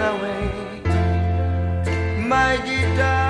away. My guitar,